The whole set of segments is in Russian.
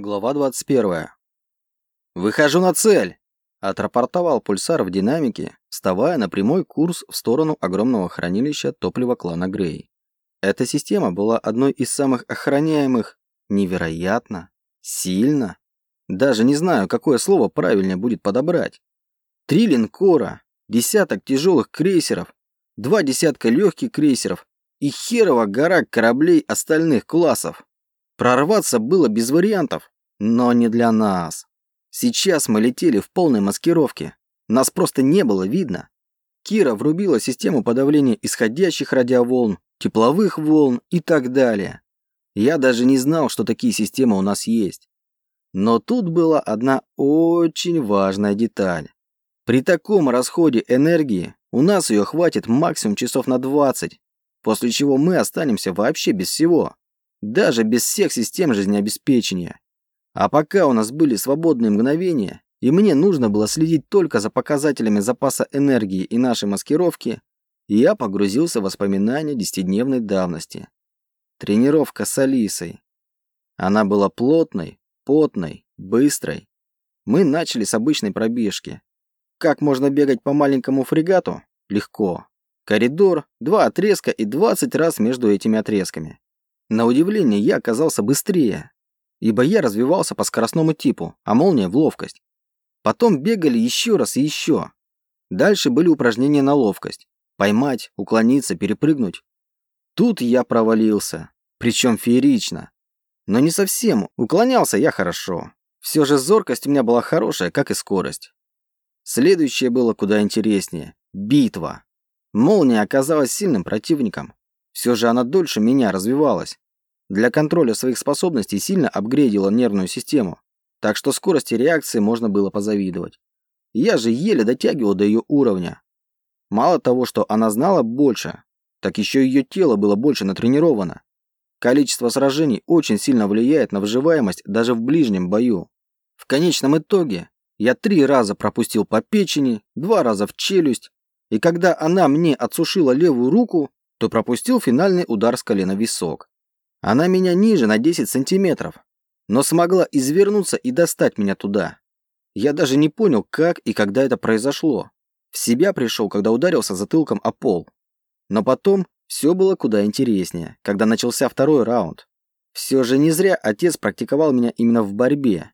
Глава 21. «Выхожу на цель!» – отрапортовал пульсар в динамике, вставая на прямой курс в сторону огромного хранилища топлива клана Грей. Эта система была одной из самых охраняемых. Невероятно. Сильно. Даже не знаю, какое слово правильнее будет подобрать. Три линкора, десяток тяжелых крейсеров, два десятка легких крейсеров и херова гора кораблей остальных классов. Прорваться было без вариантов, но не для нас. Сейчас мы летели в полной маскировке. Нас просто не было видно. Кира врубила систему подавления исходящих радиоволн, тепловых волн и так далее. Я даже не знал, что такие системы у нас есть. Но тут была одна очень важная деталь. При таком расходе энергии у нас ее хватит максимум часов на 20, после чего мы останемся вообще без всего. Даже без всех систем жизнеобеспечения. А пока у нас были свободные мгновения, и мне нужно было следить только за показателями запаса энергии и нашей маскировки, я погрузился в воспоминания десятидневной давности. Тренировка с Алисой. Она была плотной, потной, быстрой. Мы начали с обычной пробежки. Как можно бегать по маленькому фрегату? Легко. Коридор, два отрезка и 20 раз между этими отрезками. На удивление, я оказался быстрее, ибо я развивался по скоростному типу, а молния в ловкость. Потом бегали еще раз и еще. Дальше были упражнения на ловкость. Поймать, уклониться, перепрыгнуть. Тут я провалился, причем феерично. Но не совсем, уклонялся я хорошо. Все же зоркость у меня была хорошая, как и скорость. Следующее было куда интереснее. Битва. Молния оказалась сильным противником. Все же она дольше меня развивалась. Для контроля своих способностей сильно апгрейдила нервную систему, так что скорости реакции можно было позавидовать. Я же еле дотягивал до ее уровня. Мало того, что она знала больше, так еще ее тело было больше натренировано. Количество сражений очень сильно влияет на выживаемость даже в ближнем бою. В конечном итоге я три раза пропустил по печени, два раза в челюсть, и когда она мне отсушила левую руку, то пропустил финальный удар с колена в висок. Она меня ниже на 10 сантиметров, но смогла извернуться и достать меня туда. Я даже не понял, как и когда это произошло. В себя пришел, когда ударился затылком о пол. Но потом все было куда интереснее, когда начался второй раунд. Все же не зря отец практиковал меня именно в борьбе.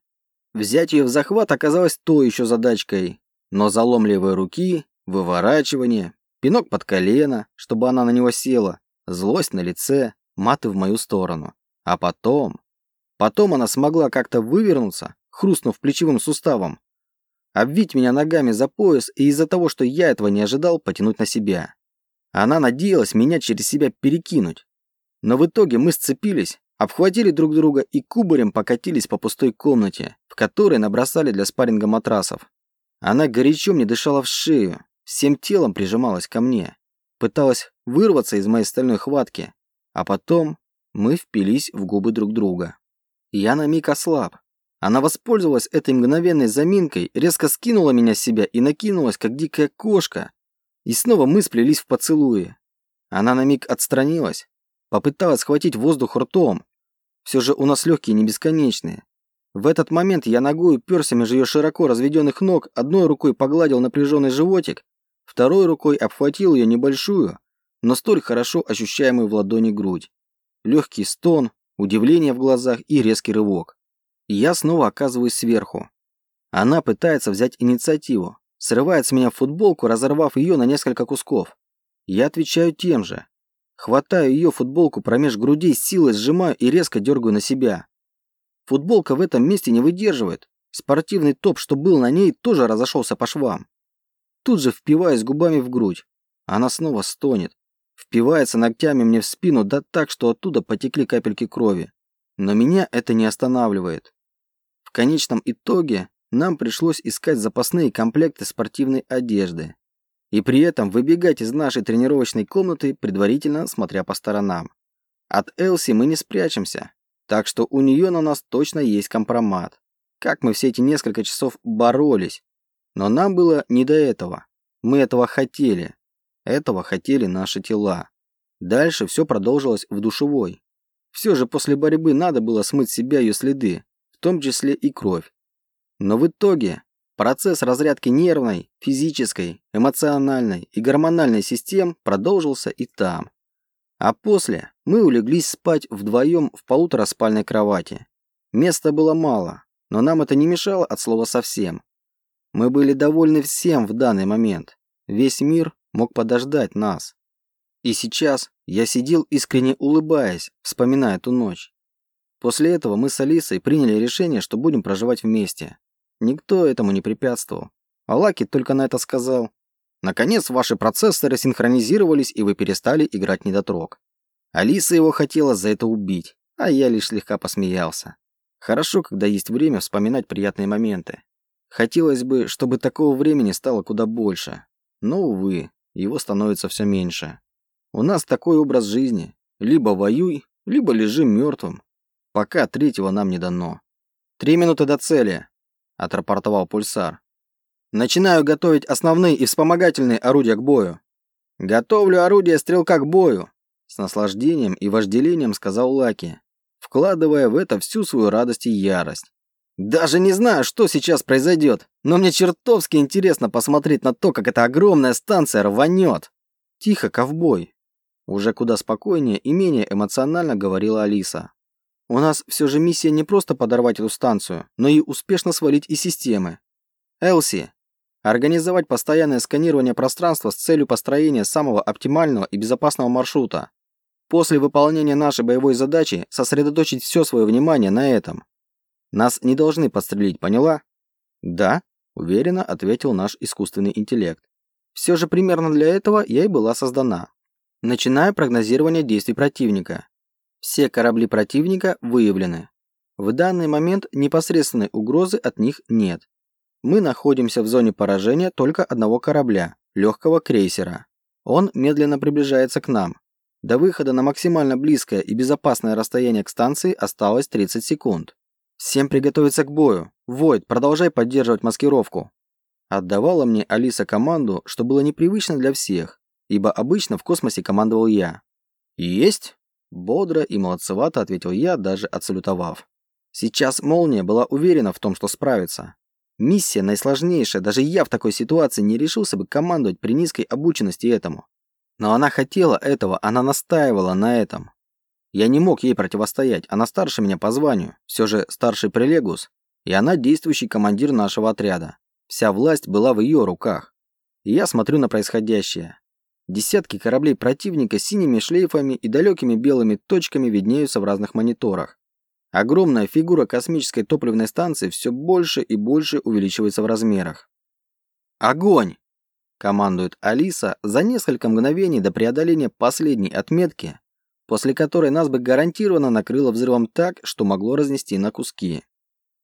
Взять ее в захват оказалось то еще задачкой, но залом левой руки, выворачивание, Пинок под колено, чтобы она на него села, злость на лице, маты в мою сторону. А потом... Потом она смогла как-то вывернуться, хрустнув плечевым суставом, обвить меня ногами за пояс и из-за того, что я этого не ожидал, потянуть на себя. Она надеялась меня через себя перекинуть. Но в итоге мы сцепились, обхватили друг друга и кубарем покатились по пустой комнате, в которой набросали для спарринга матрасов. Она горячо мне дышала в шею, всем телом прижималась ко мне, пыталась вырваться из моей стальной хватки, а потом мы впились в губы друг друга. Я на миг ослаб. Она воспользовалась этой мгновенной заминкой, резко скинула меня с себя и накинулась, как дикая кошка. И снова мы сплелись в поцелуе. Она на миг отстранилась, попыталась схватить воздух ртом. Все же у нас легкие не бесконечные. В этот момент я ногой уперся между ее широко разведенных ног, одной рукой погладил напряженный животик, Второй рукой обхватил ее небольшую, но столь хорошо ощущаемую в ладони грудь. Легкий стон, удивление в глазах и резкий рывок. И я снова оказываюсь сверху. Она пытается взять инициативу, срывает с меня футболку, разорвав ее на несколько кусков. Я отвечаю тем же. Хватаю ее футболку промеж грудей, силой сжимаю и резко дергаю на себя. Футболка в этом месте не выдерживает. Спортивный топ, что был на ней, тоже разошелся по швам. Тут же впиваясь губами в грудь. Она снова стонет. Впивается ногтями мне в спину, да так, что оттуда потекли капельки крови. Но меня это не останавливает. В конечном итоге нам пришлось искать запасные комплекты спортивной одежды. И при этом выбегать из нашей тренировочной комнаты, предварительно смотря по сторонам. От Элси мы не спрячемся, так что у нее на нас точно есть компромат. Как мы все эти несколько часов боролись, но нам было не до этого. Мы этого хотели. Этого хотели наши тела. Дальше все продолжилось в душевой. Все же после борьбы надо было смыть себя ее следы, в том числе и кровь. Но в итоге процесс разрядки нервной, физической, эмоциональной и гормональной систем продолжился и там. А после мы улеглись спать вдвоем в полутораспальной кровати. Места было мало, но нам это не мешало от слова совсем. Мы были довольны всем в данный момент. Весь мир мог подождать нас. И сейчас я сидел искренне улыбаясь, вспоминая ту ночь. После этого мы с Алисой приняли решение, что будем проживать вместе. Никто этому не препятствовал. А Лаки только на это сказал. Наконец, ваши процессоры синхронизировались, и вы перестали играть недотрог. Алиса его хотела за это убить, а я лишь слегка посмеялся. Хорошо, когда есть время вспоминать приятные моменты. Хотелось бы, чтобы такого времени стало куда больше. Но, увы, его становится все меньше. У нас такой образ жизни. Либо воюй, либо лежи мертвым. Пока третьего нам не дано. «Три минуты до цели», — отрапортовал Пульсар. «Начинаю готовить основные и вспомогательные орудия к бою». «Готовлю орудие стрелка к бою», — с наслаждением и вожделением сказал Лаки, вкладывая в это всю свою радость и ярость. «Даже не знаю, что сейчас произойдет, но мне чертовски интересно посмотреть на то, как эта огромная станция рванет». «Тихо, ковбой», — уже куда спокойнее и менее эмоционально говорила Алиса. У нас все же миссия не просто подорвать эту станцию, но и успешно свалить из системы. Элси, организовать постоянное сканирование пространства с целью построения самого оптимального и безопасного маршрута. После выполнения нашей боевой задачи сосредоточить все свое внимание на этом. Нас не должны подстрелить, поняла? Да, уверенно ответил наш искусственный интеллект. Все же примерно для этого я и была создана. Начинаю прогнозирование действий противника. Все корабли противника выявлены. В данный момент непосредственной угрозы от них нет. Мы находимся в зоне поражения только одного корабля, легкого крейсера. Он медленно приближается к нам. До выхода на максимально близкое и безопасное расстояние к станции осталось 30 секунд. Всем приготовиться к бою. Войд, продолжай поддерживать маскировку. Отдавала мне Алиса команду, что было непривычно для всех, ибо обычно в космосе командовал я. Есть? Бодро и молодцевато ответил я, даже отсалютовав. Сейчас Молния была уверена в том, что справится. Миссия наисложнейшая, даже я в такой ситуации не решился бы командовать при низкой обученности этому. Но она хотела этого, она настаивала на этом. Я не мог ей противостоять, она старше меня по званию, все же старший прилегус, и она действующий командир нашего отряда. Вся власть была в ее руках. И я смотрю на происходящее. Десятки кораблей противника синими шлейфами и далекими белыми точками виднеются в разных мониторах. Огромная фигура космической топливной станции все больше и больше увеличивается в размерах. «Огонь!» – командует Алиса за несколько мгновений до преодоления последней отметки, после которой нас бы гарантированно накрыло взрывом так, что могло разнести на куски.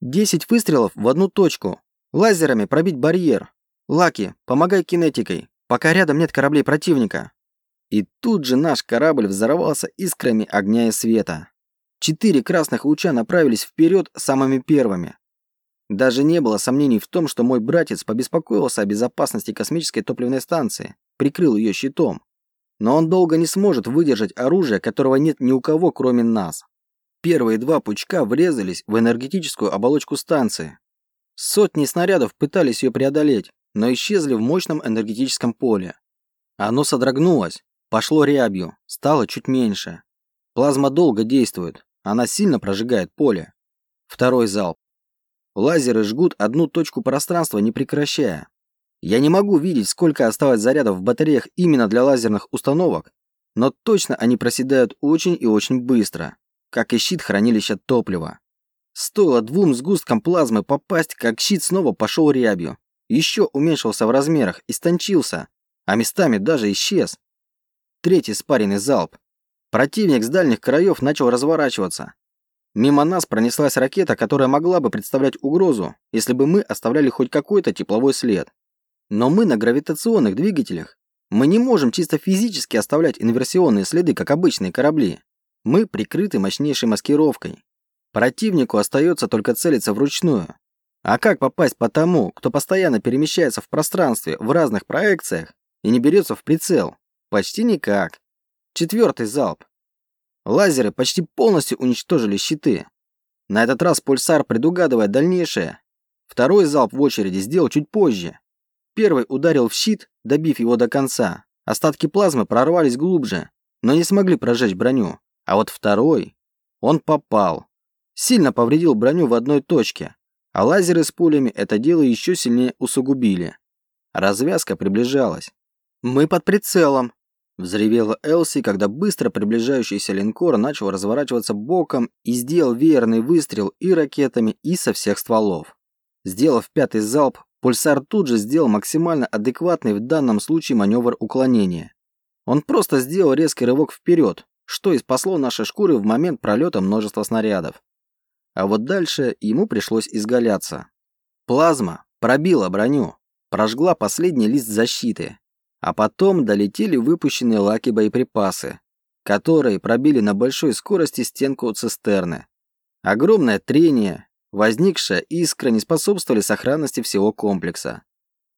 «Десять выстрелов в одну точку. Лазерами пробить барьер. Лаки, помогай кинетикой пока рядом нет кораблей противника. И тут же наш корабль взорвался искрами огня и света. Четыре красных луча направились вперед самыми первыми. Даже не было сомнений в том, что мой братец побеспокоился о безопасности космической топливной станции, прикрыл ее щитом. Но он долго не сможет выдержать оружие, которого нет ни у кого, кроме нас. Первые два пучка врезались в энергетическую оболочку станции. Сотни снарядов пытались ее преодолеть, но исчезли в мощном энергетическом поле. Оно содрогнулось, пошло рябью, стало чуть меньше. Плазма долго действует, она сильно прожигает поле. Второй залп. Лазеры жгут одну точку пространства, не прекращая. Я не могу видеть, сколько осталось зарядов в батареях именно для лазерных установок, но точно они проседают очень и очень быстро, как и щит хранилища топлива. Стоило двум сгусткам плазмы попасть, как щит снова пошел рябью, еще уменьшился в размерах, истончился, а местами даже исчез. Третий спаренный залп. Противник с дальних краев начал разворачиваться. Мимо нас пронеслась ракета, которая могла бы представлять угрозу, если бы мы оставляли хоть какой-то тепловой след. Но мы на гравитационных двигателях. Мы не можем чисто физически оставлять инверсионные следы, как обычные корабли. Мы прикрыты мощнейшей маскировкой. Противнику остается только целиться вручную, а как попасть по тому, кто постоянно перемещается в пространстве в разных проекциях и не берется в прицел? Почти никак. Четвертый залп. Лазеры почти полностью уничтожили щиты. На этот раз пульсар, предугадывая дальнейшее, второй залп в очереди сделал чуть позже. Первый ударил в щит, добив его до конца. Остатки плазмы прорвались глубже, но не смогли прожечь броню. А вот второй, он попал. Сильно повредил броню в одной точке, а лазеры с пулями это дело еще сильнее усугубили. Развязка приближалась. «Мы под прицелом», — взревела Элси, когда быстро приближающийся линкор начал разворачиваться боком и сделал веерный выстрел и ракетами, и со всех стволов. Сделав пятый залп, пульсар тут же сделал максимально адекватный в данном случае маневр уклонения. Он просто сделал резкий рывок вперед, что и спасло наши шкуры в момент пролета множества снарядов. А вот дальше ему пришлось изгаляться. Плазма пробила броню, прожгла последний лист защиты, а потом долетели выпущенные лаки боеприпасы, которые пробили на большой скорости стенку цистерны. Огромное трение, возникшая искра не способствовали сохранности всего комплекса.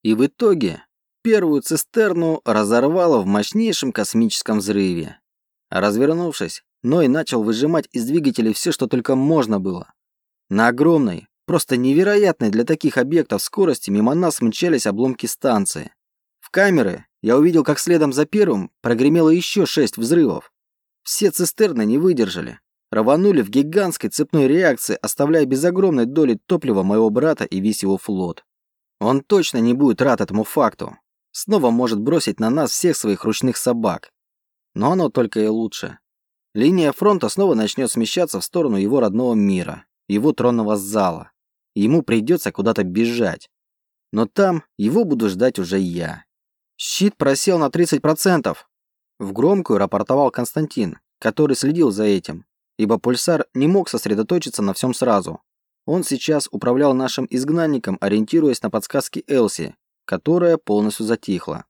И в итоге первую цистерну разорвало в мощнейшем космическом взрыве. Развернувшись, Ной начал выжимать из двигателей все, что только можно было. На огромной, просто невероятной для таких объектов скорости мимо нас мчались обломки станции. В камеры я увидел, как следом за первым прогремело еще шесть взрывов. Все цистерны не выдержали. Рванули в гигантской цепной реакции, оставляя без огромной доли топлива моего брата и весь его флот. Он точно не будет рад этому факту. Снова может бросить на нас всех своих ручных собак. Но оно только и лучше. Линия фронта снова начнет смещаться в сторону его родного мира, его тронного зала. Ему придется куда-то бежать. Но там его буду ждать уже я. Щит просел на 30%. В громкую рапортовал Константин, который следил за этим, ибо пульсар не мог сосредоточиться на всем сразу. Он сейчас управлял нашим изгнанником, ориентируясь на подсказки Элси, которая полностью затихла.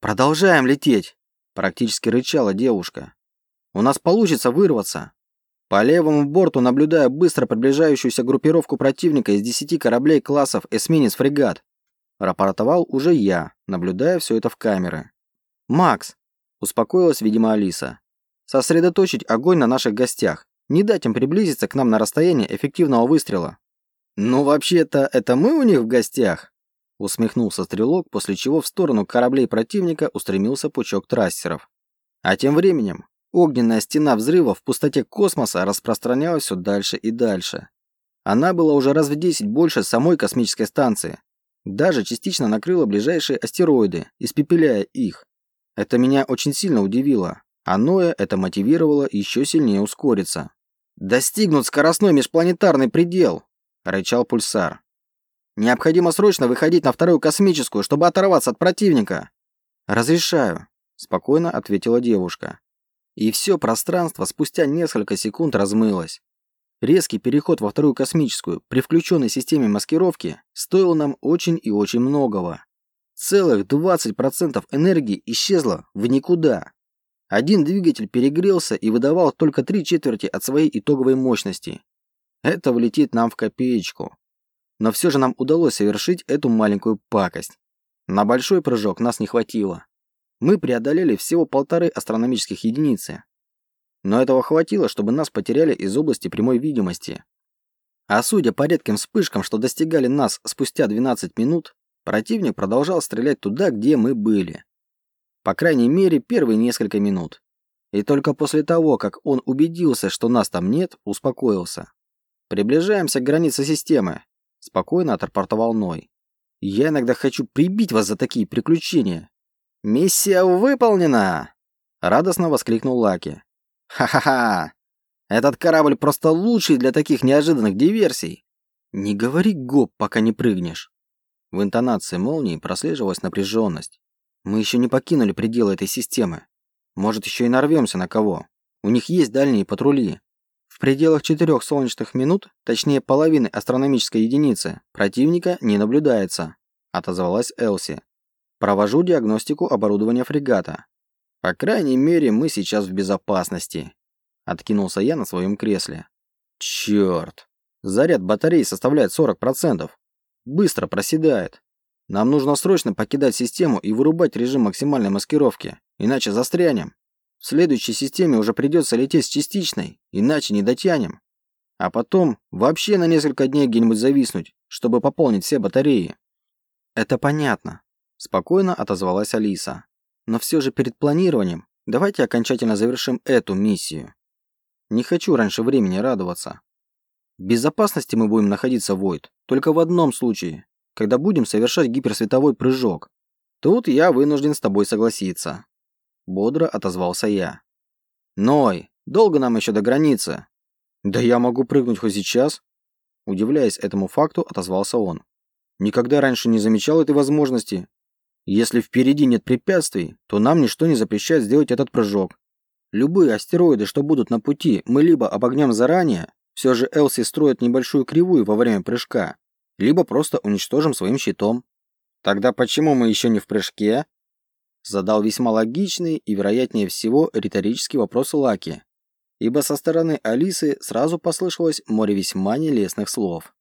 «Продолжаем лететь!» – практически рычала девушка. У нас получится вырваться. По левому борту наблюдаю быстро приближающуюся группировку противника из десяти кораблей классов эсминец-фрегат. Рапортовал уже я, наблюдая все это в камеры. «Макс!» – успокоилась, видимо, Алиса. «Сосредоточить огонь на наших гостях. Не дать им приблизиться к нам на расстояние эффективного выстрела». «Ну, вообще-то, это мы у них в гостях?» Усмехнулся стрелок, после чего в сторону кораблей противника устремился пучок трассеров. А тем временем Огненная стена взрыва в пустоте космоса распространялась все дальше и дальше. Она была уже раз в 10 больше самой космической станции. Даже частично накрыла ближайшие астероиды, испепеляя их. Это меня очень сильно удивило, а Ноя это мотивировало еще сильнее ускориться. «Достигнут скоростной межпланетарный предел!» – рычал пульсар. «Необходимо срочно выходить на вторую космическую, чтобы оторваться от противника!» «Разрешаю», – спокойно ответила девушка. И все пространство спустя несколько секунд размылось. Резкий переход во вторую космическую при включенной системе маскировки стоил нам очень и очень многого. Целых 20% энергии исчезло в никуда. Один двигатель перегрелся и выдавал только три четверти от своей итоговой мощности. Это влетит нам в копеечку. Но все же нам удалось совершить эту маленькую пакость. На большой прыжок нас не хватило мы преодолели всего полторы астрономических единицы. Но этого хватило, чтобы нас потеряли из области прямой видимости. А судя по редким вспышкам, что достигали нас спустя 12 минут, противник продолжал стрелять туда, где мы были. По крайней мере, первые несколько минут. И только после того, как он убедился, что нас там нет, успокоился. «Приближаемся к границе системы», – спокойно отрапортовал Ной. «Я иногда хочу прибить вас за такие приключения. «Миссия выполнена!» — радостно воскликнул Лаки. «Ха-ха-ха! Этот корабль просто лучший для таких неожиданных диверсий!» «Не говори гоп, пока не прыгнешь!» В интонации молнии прослеживалась напряженность. «Мы еще не покинули пределы этой системы. Может, еще и нарвемся на кого. У них есть дальние патрули. В пределах четырех солнечных минут, точнее половины астрономической единицы, противника не наблюдается», — отозвалась Элси. Провожу диагностику оборудования фрегата. По крайней мере, мы сейчас в безопасности. Откинулся я на своем кресле. Черт. Заряд батареи составляет 40%. Быстро проседает. Нам нужно срочно покидать систему и вырубать режим максимальной маскировки, иначе застрянем. В следующей системе уже придется лететь с частичной, иначе не дотянем. А потом вообще на несколько дней где-нибудь зависнуть, чтобы пополнить все батареи. Это понятно, спокойно отозвалась Алиса. Но все же перед планированием давайте окончательно завершим эту миссию. Не хочу раньше времени радоваться. В безопасности мы будем находиться, Войд, только в одном случае, когда будем совершать гиперсветовой прыжок. Тут я вынужден с тобой согласиться. Бодро отозвался я. Ной, долго нам еще до границы? Да я могу прыгнуть хоть сейчас. Удивляясь этому факту, отозвался он. Никогда раньше не замечал этой возможности. Если впереди нет препятствий, то нам ничто не запрещает сделать этот прыжок. Любые астероиды, что будут на пути, мы либо обогнем заранее, все же Элси строит небольшую кривую во время прыжка, либо просто уничтожим своим щитом. Тогда почему мы еще не в прыжке? Задал весьма логичный и, вероятнее всего, риторический вопрос Лаки, ибо со стороны Алисы сразу послышалось море весьма нелестных слов.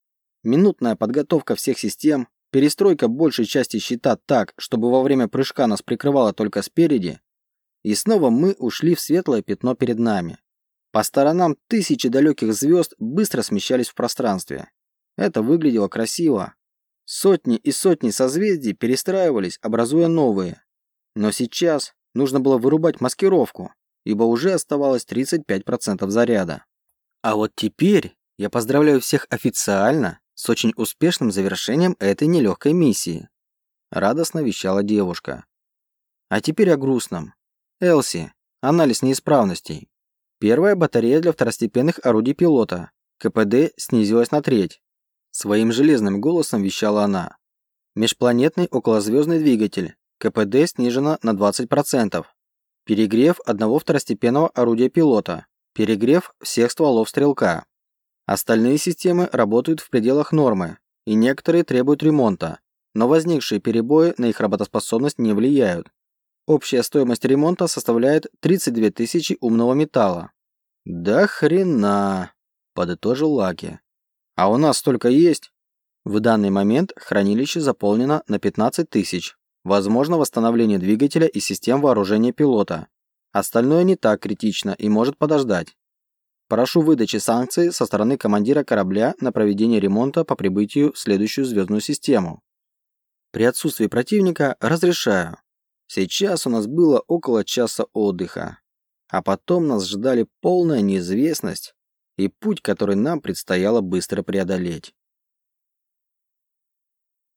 Минутная подготовка всех систем, перестройка большей части щита так, чтобы во время прыжка нас прикрывало только спереди, и снова мы ушли в светлое пятно перед нами. По сторонам тысячи далеких звезд быстро смещались в пространстве. Это выглядело красиво. Сотни и сотни созвездий перестраивались, образуя новые. Но сейчас нужно было вырубать маскировку, ибо уже оставалось 35% заряда. А вот теперь я поздравляю всех официально с очень успешным завершением этой нелегкой миссии. Радостно вещала девушка. А теперь о грустном. Элси, анализ неисправностей. Первая батарея для второстепенных орудий пилота. КПД снизилась на треть. Своим железным голосом вещала она. Межпланетный околозвездный двигатель. КПД снижено на 20%. Перегрев одного второстепенного орудия пилота. Перегрев всех стволов стрелка. Остальные системы работают в пределах нормы, и некоторые требуют ремонта, но возникшие перебои на их работоспособность не влияют. Общая стоимость ремонта составляет 32 тысячи умного металла. «Да хрена!» – подытожил Лаки. А у нас столько есть. В данный момент хранилище заполнено на 15 тысяч. Возможно восстановление двигателя и систем вооружения пилота. Остальное не так критично и может подождать. Прошу выдачи санкций со стороны командира корабля на проведение ремонта по прибытию в следующую звездную систему. При отсутствии противника разрешаю. Сейчас у нас было около часа отдыха. А потом нас ждали полная неизвестность и путь, который нам предстояло быстро преодолеть.